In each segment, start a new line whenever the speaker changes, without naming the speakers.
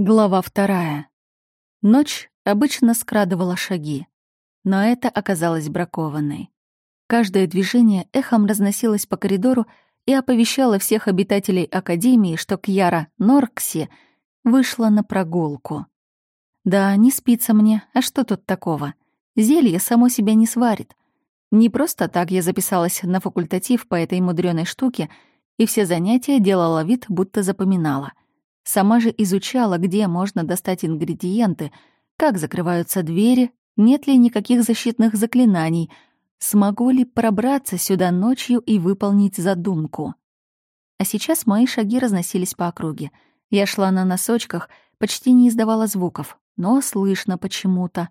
Глава вторая. Ночь обычно скрадывала шаги, но это оказалось бракованной. Каждое движение эхом разносилось по коридору и оповещало всех обитателей Академии, что Кьяра Норкси вышла на прогулку. Да, не спится мне, а что тут такого? Зелье само себя не сварит. Не просто так я записалась на факультатив по этой мудреной штуке, и все занятия делала вид, будто запоминала — Сама же изучала, где можно достать ингредиенты, как закрываются двери, нет ли никаких защитных заклинаний, смогу ли пробраться сюда ночью и выполнить задумку. А сейчас мои шаги разносились по округе. Я шла на носочках, почти не издавала звуков, но слышно почему-то.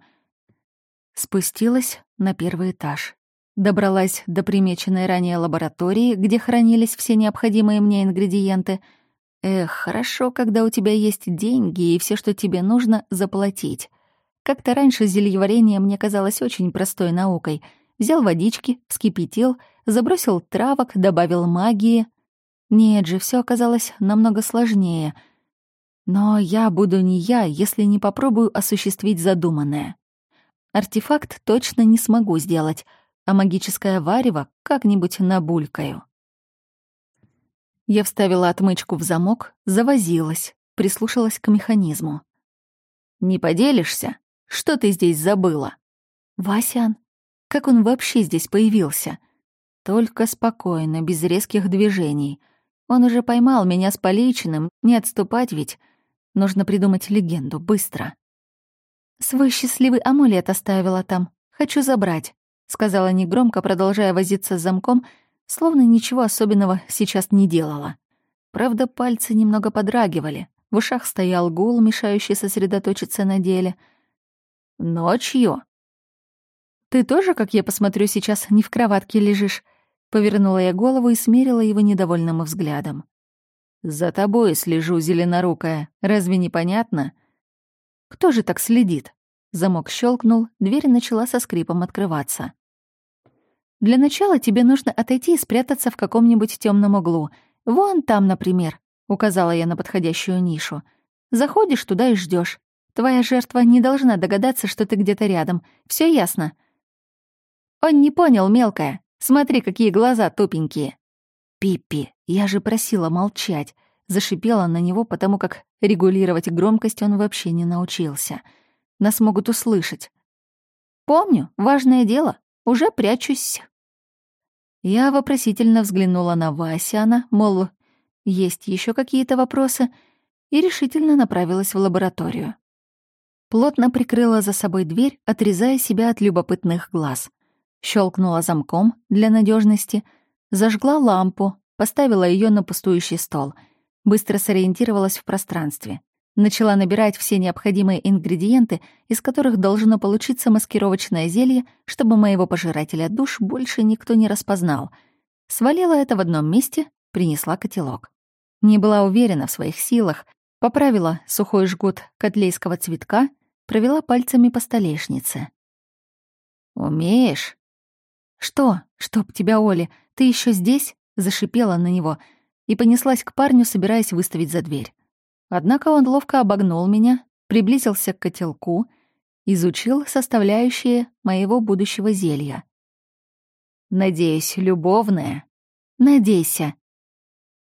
Спустилась на первый этаж. Добралась до примеченной ранее лаборатории, где хранились все необходимые мне ингредиенты — Эх, хорошо, когда у тебя есть деньги и все, что тебе нужно, заплатить. Как-то раньше зельеварение мне казалось очень простой наукой. Взял водички, вскипятил, забросил травок, добавил магии. Нет же, все оказалось намного сложнее. Но я буду не я, если не попробую осуществить задуманное. Артефакт точно не смогу сделать, а магическое варево как-нибудь набулькаю. Я вставила отмычку в замок, завозилась, прислушалась к механизму. «Не поделишься? Что ты здесь забыла?» «Васян, как он вообще здесь появился?» «Только спокойно, без резких движений. Он уже поймал меня с поличным, не отступать ведь. Нужно придумать легенду, быстро». «Свой счастливый амулет оставила там. Хочу забрать», — сказала негромко, продолжая возиться с замком, — словно ничего особенного сейчас не делала. Правда, пальцы немного подрагивали, в ушах стоял гул, мешающий сосредоточиться на деле. «Ночью?» «Ты тоже, как я посмотрю, сейчас не в кроватке лежишь?» Повернула я голову и смерила его недовольным взглядом. «За тобой слежу, зеленорукая. Разве не понятно?» «Кто же так следит?» Замок щелкнул, дверь начала со скрипом открываться. Для начала тебе нужно отойти и спрятаться в каком-нибудь темном углу. Вон там, например», — указала я на подходящую нишу. «Заходишь туда и ждешь. Твоя жертва не должна догадаться, что ты где-то рядом. Все ясно?» «Он не понял, мелкая. Смотри, какие глаза тупенькие». «Пиппи, я же просила молчать», — зашипела на него, потому как регулировать громкость он вообще не научился. Нас могут услышать. «Помню, важное дело. Уже прячусь». Я вопросительно взглянула на Васяна, мол, есть еще какие-то вопросы, и решительно направилась в лабораторию. Плотно прикрыла за собой дверь, отрезая себя от любопытных глаз. Щелкнула замком для надежности, зажгла лампу, поставила ее на пустующий стол. Быстро сориентировалась в пространстве. Начала набирать все необходимые ингредиенты, из которых должно получиться маскировочное зелье, чтобы моего пожирателя душ больше никто не распознал. Свалила это в одном месте, принесла котелок. Не была уверена в своих силах, поправила сухой жгут котлейского цветка, провела пальцами по столешнице. «Умеешь?» «Что? Чтоб тебя, Оли, ты еще здесь?» — зашипела на него и понеслась к парню, собираясь выставить за дверь. Однако он ловко обогнул меня, приблизился к котелку, изучил составляющие моего будущего зелья. «Надеюсь, любовная?» «Надейся».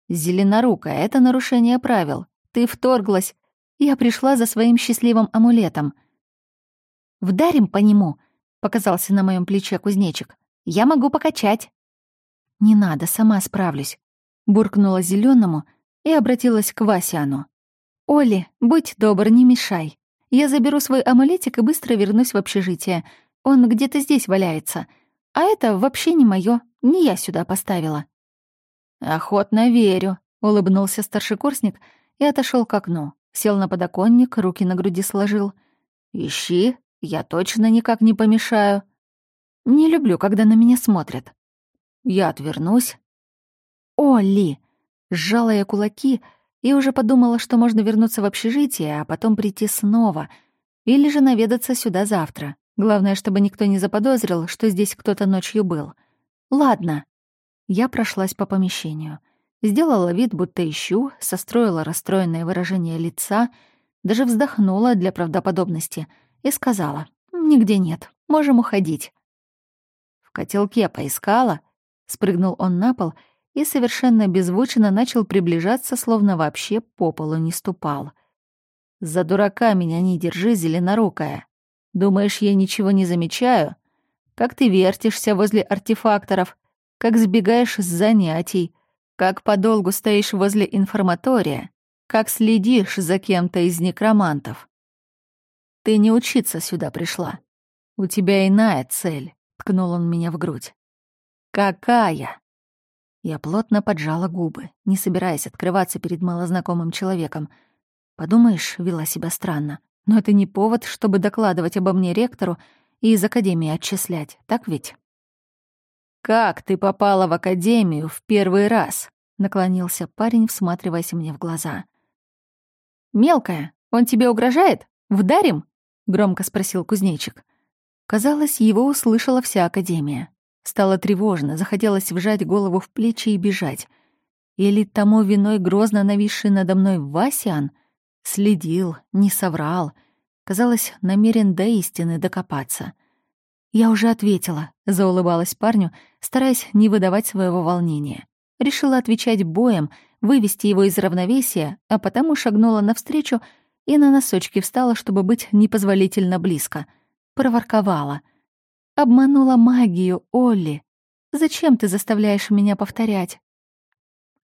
«Зеленорукая, это нарушение правил. Ты вторглась. Я пришла за своим счастливым амулетом». «Вдарим по нему», — показался на моем плече кузнечик. «Я могу покачать». «Не надо, сама справлюсь», — буркнула зеленому и обратилась к Васяну. «Оли, будь добр, не мешай. Я заберу свой амулетик и быстро вернусь в общежитие. Он где-то здесь валяется. А это вообще не моё, не я сюда поставила». «Охотно верю», — улыбнулся старшекурсник и отошел к окну. Сел на подоконник, руки на груди сложил. «Ищи, я точно никак не помешаю». «Не люблю, когда на меня смотрят». «Я отвернусь». «Оли!» — сжала я кулаки — и уже подумала, что можно вернуться в общежитие, а потом прийти снова. Или же наведаться сюда завтра. Главное, чтобы никто не заподозрил, что здесь кто-то ночью был. Ладно. Я прошлась по помещению. Сделала вид, будто ищу, состроила расстроенное выражение лица, Даже вздохнула для правдоподобности и сказала, «Нигде нет, можем уходить». «В котелке поискала?» Спрыгнул он на пол и совершенно беззвучно начал приближаться, словно вообще по полу не ступал. «За дурака меня не держи, зеленорукая. Думаешь, я ничего не замечаю? Как ты вертишься возле артефакторов, как сбегаешь с занятий, как подолгу стоишь возле информатория, как следишь за кем-то из некромантов. Ты не учиться сюда пришла. У тебя иная цель, ткнул он меня в грудь. Какая? Я плотно поджала губы, не собираясь открываться перед малознакомым человеком. Подумаешь, вела себя странно. Но это не повод, чтобы докладывать обо мне ректору и из академии отчислять, так ведь? «Как ты попала в академию в первый раз?» — наклонился парень, всматриваясь мне в глаза. «Мелкая, он тебе угрожает? Вдарим?» — громко спросил кузнечик. Казалось, его услышала вся Академия. Стало тревожно, захотелось вжать голову в плечи и бежать. Или тому виной грозно нависший надо мной Васян следил, не соврал, казалось, намерен до истины докопаться. Я уже ответила, заулыбалась парню, стараясь не выдавать своего волнения. Решила отвечать боем — вывести его из равновесия, а потому шагнула навстречу и на носочки встала, чтобы быть непозволительно близко. Проворковала. «Обманула магию, Олли. Зачем ты заставляешь меня повторять?»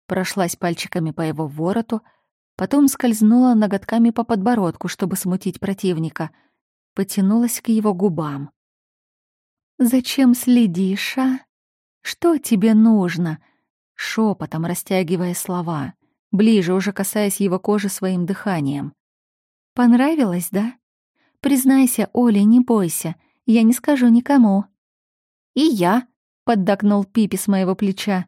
Прошлась пальчиками по его вороту, потом скользнула ноготками по подбородку, чтобы смутить противника. Потянулась к его губам. «Зачем следишь, а? Что тебе нужно?» шепотом растягивая слова, ближе уже касаясь его кожи своим дыханием. «Понравилось, да? Признайся, Оля, не бойся, я не скажу никому». «И я», — поддакнул Пипи с моего плеча.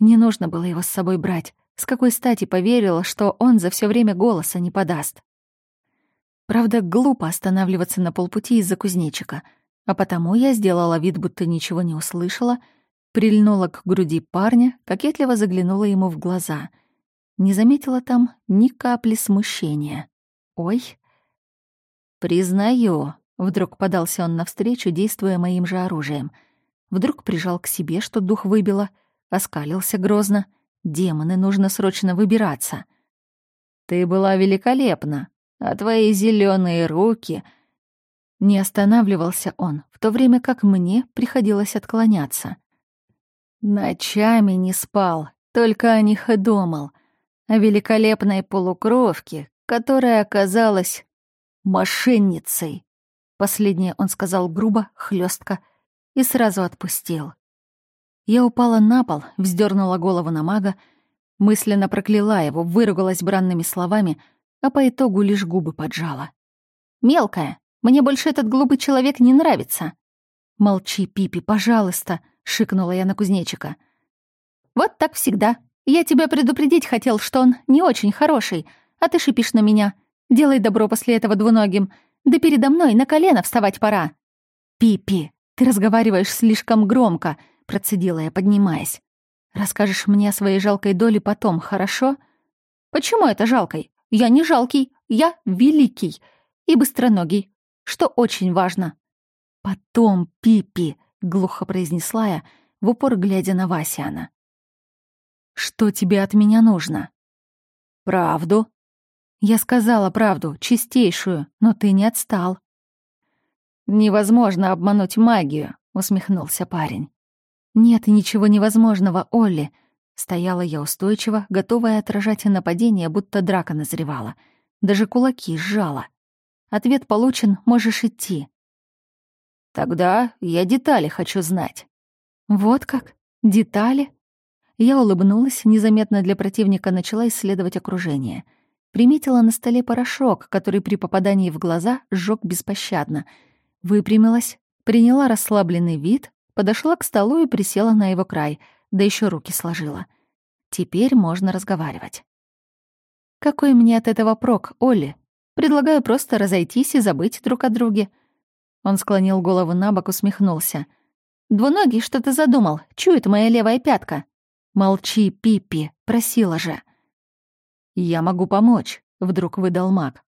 Не нужно было его с собой брать. С какой стати поверила, что он за все время голоса не подаст? Правда, глупо останавливаться на полпути из-за кузнечика, а потому я сделала вид, будто ничего не услышала — прильнула к груди парня, кокетливо заглянула ему в глаза. Не заметила там ни капли смущения. «Ой!» «Признаю», — вдруг подался он навстречу, действуя моим же оружием. Вдруг прижал к себе, что дух выбило, оскалился грозно. «Демоны, нужно срочно выбираться». «Ты была великолепна, а твои зеленые руки...» Не останавливался он, в то время как мне приходилось отклоняться. Ночами не спал, только о них и думал. О великолепной полукровке, которая оказалась мошенницей. Последнее он сказал грубо, хлестко и сразу отпустил. Я упала на пол, вздернула голову на мага, мысленно прокляла его, выругалась бранными словами, а по итогу лишь губы поджала. «Мелкая, мне больше этот глупый человек не нравится». «Молчи, Пипи, пожалуйста», — шикнула я на кузнечика. «Вот так всегда. Я тебя предупредить хотел, что он не очень хороший, а ты шипишь на меня. Делай добро после этого двуногим. Да передо мной на колено вставать пора». «Пипи, ты разговариваешь слишком громко», — процедила я, поднимаясь. «Расскажешь мне о своей жалкой доле потом, хорошо?» «Почему это жалкой? Я не жалкий, я великий и быстроногий, что очень важно». «Потом, Пипи», глухо произнесла я, в упор глядя на Васяна. «Что тебе от меня нужно?» «Правду». «Я сказала правду, чистейшую, но ты не отстал». «Невозможно обмануть магию», — усмехнулся парень. «Нет ничего невозможного, Олли», — стояла я устойчиво, готовая отражать нападение, будто драка назревала. Даже кулаки сжала. «Ответ получен, можешь идти». Тогда я детали хочу знать. Вот как? Детали? Я улыбнулась, незаметно для противника начала исследовать окружение. Приметила на столе порошок, который при попадании в глаза сжёг беспощадно. Выпрямилась, приняла расслабленный вид, подошла к столу и присела на его край, да еще руки сложила. Теперь можно разговаривать. Какой мне от этого прок, Олли? Предлагаю просто разойтись и забыть друг о друге. Он склонил голову на бок, усмехнулся. «Двуногий, что ты задумал? Чует моя левая пятка». «Молчи, Пиппи, просила же». «Я могу помочь», — вдруг выдал маг.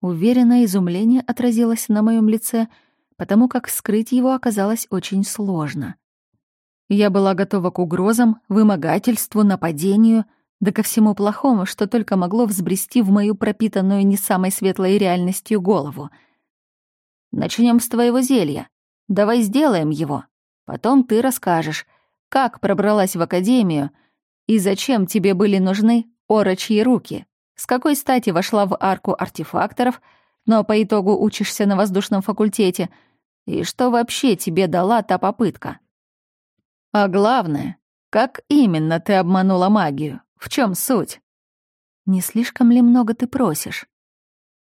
Уверенно изумление отразилось на моем лице, потому как скрыть его оказалось очень сложно. Я была готова к угрозам, вымогательству, нападению, да ко всему плохому, что только могло взбрести в мою пропитанную не самой светлой реальностью голову. Начнем с твоего зелья. Давай сделаем его. Потом ты расскажешь, как пробралась в академию и зачем тебе были нужны орочьи руки, с какой стати вошла в арку артефакторов, но по итогу учишься на воздушном факультете, и что вообще тебе дала та попытка. А главное, как именно ты обманула магию? В чем суть? Не слишком ли много ты просишь?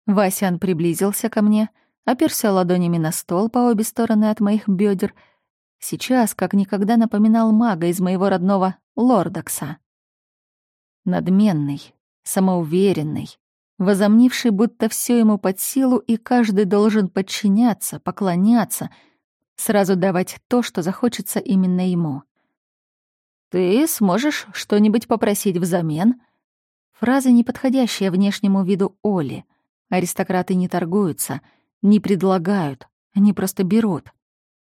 Васян приблизился ко мне, оперся ладонями на стол по обе стороны от моих бедер Сейчас как никогда напоминал мага из моего родного Лордокса. Надменный, самоуверенный, возомнивший, будто все ему под силу, и каждый должен подчиняться, поклоняться, сразу давать то, что захочется именно ему. «Ты сможешь что-нибудь попросить взамен?» Фраза, неподходящая внешнему виду Оли. Аристократы не торгуются, не предлагают, они просто берут.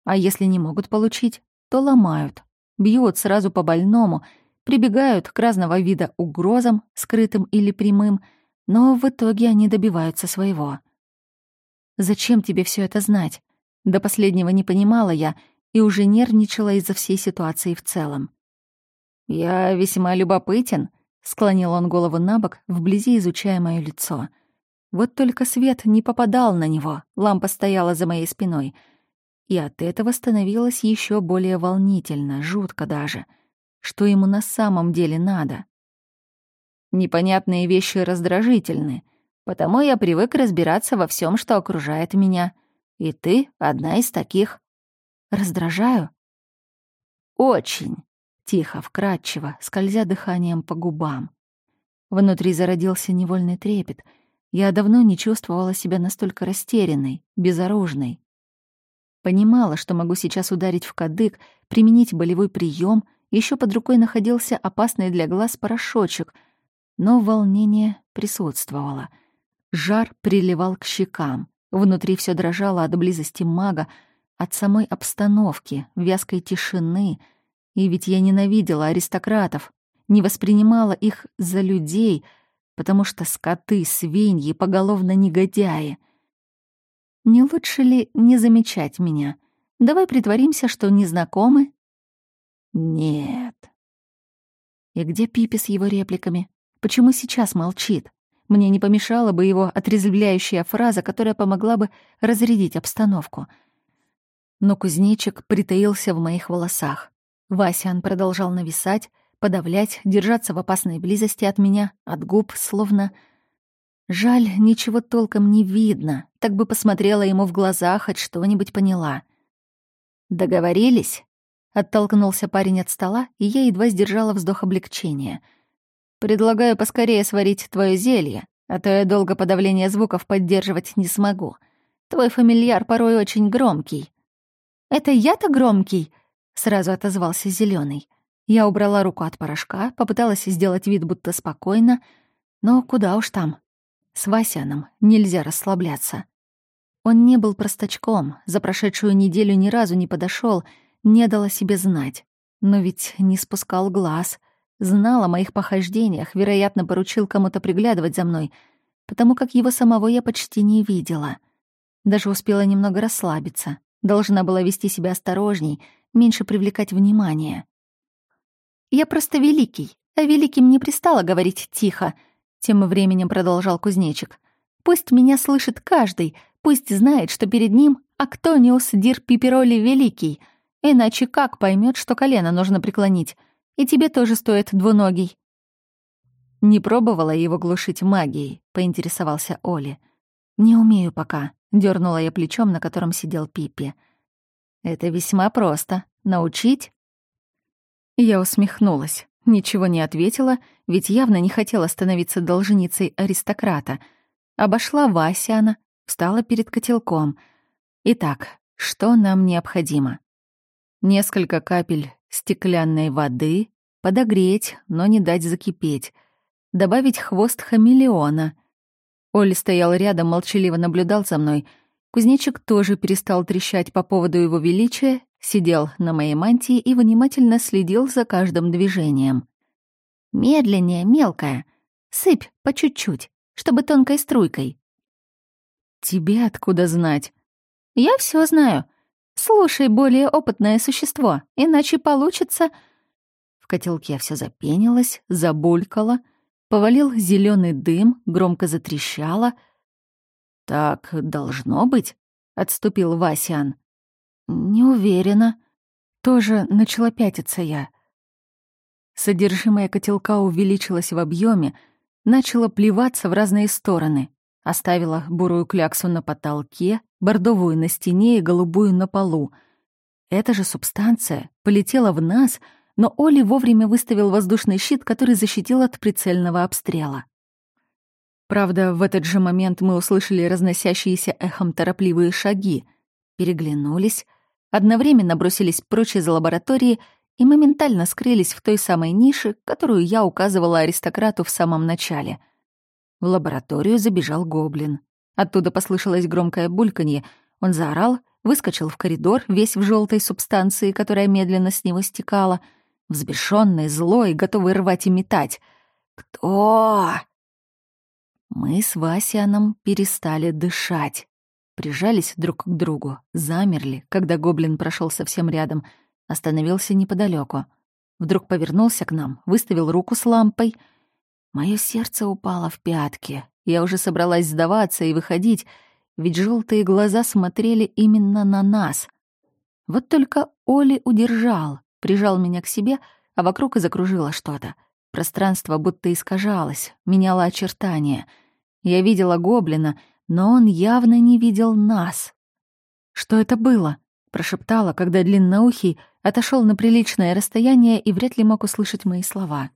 А если не могут получить, то ломают, бьют сразу по больному, прибегают к разного вида угрозам, скрытым или прямым, но в итоге они добиваются своего. Зачем тебе все это знать? До последнего не понимала я и уже нервничала из-за всей ситуации в целом. «Я весьма любопытен», — склонил он голову на бок, вблизи изучая моё лицо. Вот только свет не попадал на него, лампа стояла за моей спиной — и от этого становилось еще более волнительно, жутко даже. Что ему на самом деле надо? Непонятные вещи раздражительны, потому я привык разбираться во всем, что окружает меня. И ты одна из таких. Раздражаю? Очень. Тихо, вкрадчиво, скользя дыханием по губам. Внутри зародился невольный трепет. Я давно не чувствовала себя настолько растерянной, безоружной. Понимала, что могу сейчас ударить в кадык, применить болевой прием, еще под рукой находился опасный для глаз порошочек, но волнение присутствовало. Жар приливал к щекам, внутри все дрожало от близости мага, от самой обстановки, вязкой тишины. И ведь я ненавидела аристократов, не воспринимала их за людей, потому что скоты, свиньи, поголовно негодяи — не лучше ли не замечать меня? Давай притворимся, что не знакомы. Нет. И где Пипи с его репликами? Почему сейчас молчит? Мне не помешала бы его отрезвляющая фраза, которая помогла бы разрядить обстановку. Но кузнечик притаился в моих волосах. Васян продолжал нависать, подавлять, держаться в опасной близости от меня, от губ, словно Жаль, ничего толком не видно. Так бы посмотрела ему в глаза, хоть что-нибудь поняла. «Договорились?» Оттолкнулся парень от стола, и я едва сдержала вздох облегчения. «Предлагаю поскорее сварить твое зелье, а то я долго подавление звуков поддерживать не смогу. Твой фамильяр порой очень громкий». «Это я-то громкий?» — сразу отозвался зеленый. Я убрала руку от порошка, попыталась сделать вид, будто спокойно, но куда уж там. С Васяном нельзя расслабляться. Он не был простачком, за прошедшую неделю ни разу не подошел, не дал о себе знать. Но ведь не спускал глаз, знал о моих похождениях, вероятно, поручил кому-то приглядывать за мной, потому как его самого я почти не видела. Даже успела немного расслабиться, должна была вести себя осторожней, меньше привлекать внимание. «Я просто великий, а великим не пристало говорить тихо», тем временем продолжал кузнечик. «Пусть меня слышит каждый, пусть знает, что перед ним Актониус Дир Пипероли Великий, иначе как поймет, что колено нужно преклонить? И тебе тоже стоит двуногий». «Не пробовала его глушить магией», — поинтересовался Оли. «Не умею пока», — дернула я плечом, на котором сидел Пиппи. «Это весьма просто. Научить?» Я усмехнулась. Ничего не ответила, ведь явно не хотела становиться должницей аристократа. Обошла Васяна, встала перед котелком. Итак, что нам необходимо? Несколько капель стеклянной воды, подогреть, но не дать закипеть, добавить хвост хамелеона. Оля стоял рядом, молчаливо наблюдал за мной. Кузнечик тоже перестал трещать по поводу его величия, сидел на моей мантии и внимательно следил за каждым движением. «Медленнее, мелкая. Сыпь по чуть-чуть, чтобы тонкой струйкой». «Тебе откуда знать?» «Я все знаю. Слушай, более опытное существо, иначе получится...» В котелке все запенилось, забулькало, повалил зеленый дым, громко затрещало. «Так должно быть», — отступил Васян. «Не уверена. Тоже начала пятиться я». Содержимое котелка увеличилось в объеме, начало плеваться в разные стороны. Оставила бурую кляксу на потолке, бордовую на стене и голубую на полу. Эта же субстанция полетела в нас, но Оли вовремя выставил воздушный щит, который защитил от прицельного обстрела. Правда, в этот же момент мы услышали разносящиеся эхом торопливые шаги, переглянулись, одновременно бросились прочь из лаборатории и моментально скрылись в той самой нише, которую я указывала аристократу в самом начале — в лабораторию забежал гоблин. Оттуда послышалось громкое бульканье. Он заорал, выскочил в коридор, весь в желтой субстанции, которая медленно с него стекала, взбешенный, злой, готовый рвать и метать. «Кто?» Мы с Васяном перестали дышать. Прижались друг к другу, замерли, когда гоблин прошел совсем рядом, остановился неподалеку. Вдруг повернулся к нам, выставил руку с лампой — Мое сердце упало в пятки. Я уже собралась сдаваться и выходить, ведь желтые глаза смотрели именно на нас. Вот только Оли удержал, прижал меня к себе, а вокруг и закружило что-то. Пространство будто искажалось, меняло очертания. Я видела гоблина, но он явно не видел нас. «Что это было?» — прошептала, когда длинноухий отошел на приличное расстояние и вряд ли мог услышать мои слова.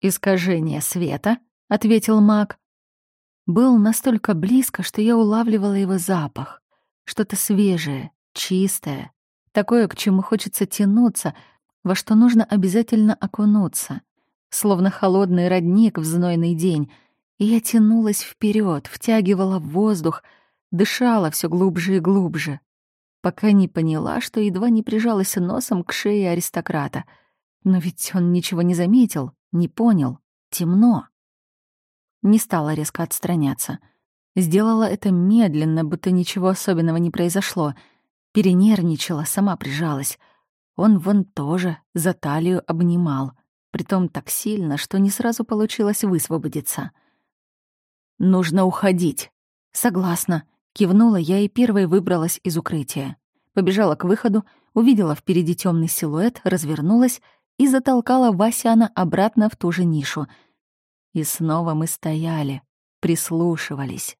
«Искажение света», — ответил маг. Был настолько близко, что я улавливала его запах. Что-то свежее, чистое, такое, к чему хочется тянуться, во что нужно обязательно окунуться. Словно холодный родник в знойный день. И я тянулась вперед, втягивала воздух, дышала все глубже и глубже, пока не поняла, что едва не прижалась носом к шее аристократа. Но ведь он ничего не заметил. Не понял. Темно. Не стала резко отстраняться. Сделала это медленно, будто ничего особенного не произошло. Перенервничала, сама прижалась. Он вон тоже за талию обнимал. Притом так сильно, что не сразу получилось высвободиться. «Нужно уходить». «Согласна», — кивнула я и первой выбралась из укрытия. Побежала к выходу, увидела впереди темный силуэт, развернулась и затолкала Васяна обратно в ту же нишу. И снова мы стояли, прислушивались.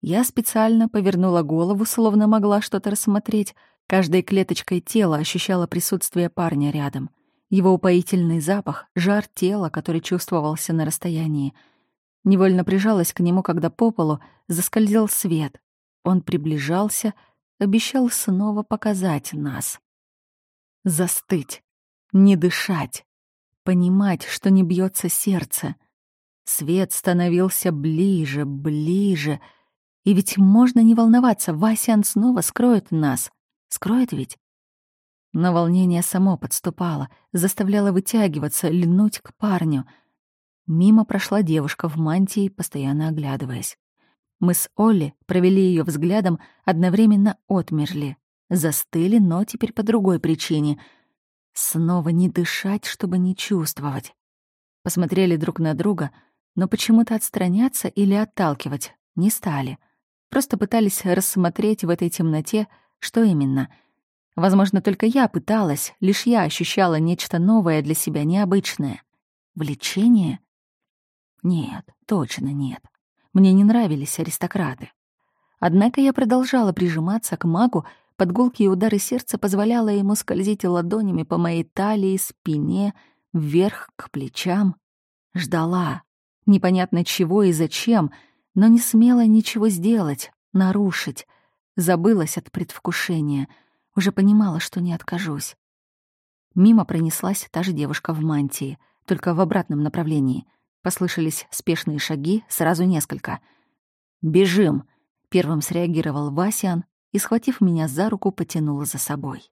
Я специально повернула голову, словно могла что-то рассмотреть. Каждой клеточкой тела ощущала присутствие парня рядом. Его упоительный запах, жар тела, который чувствовался на расстоянии. Невольно прижалась к нему, когда по полу заскользил свет. Он приближался, обещал снова показать нас. Застыть, не дышать, понимать, что не бьется сердце. Свет становился ближе, ближе. И ведь можно не волноваться, Васян снова скроет нас. Скроет ведь? Но волнение само подступало, заставляло вытягиваться, льнуть к парню. Мимо прошла девушка в мантии, постоянно оглядываясь. Мы с Олли провели ее взглядом, одновременно отмерли. Застыли, но теперь по другой причине — Снова не дышать, чтобы не чувствовать. Посмотрели друг на друга, но почему-то отстраняться или отталкивать не стали. Просто пытались рассмотреть в этой темноте, что именно. Возможно, только я пыталась, лишь я ощущала нечто новое для себя, необычное. Влечение? Нет, точно нет. Мне не нравились аристократы. Однако я продолжала прижиматься к магу, под гулкие удары сердца позволяла ему скользить ладонями по моей талии, спине, вверх к плечам. Ждала. Непонятно чего и зачем, но не смела ничего сделать, нарушить. Забылась от предвкушения. Уже понимала, что не откажусь. Мимо пронеслась та же девушка в мантии, только в обратном направлении. Послышались спешные шаги, сразу несколько. «Бежим!» — первым среагировал Васян и, схватив меня за руку, потянул за собой.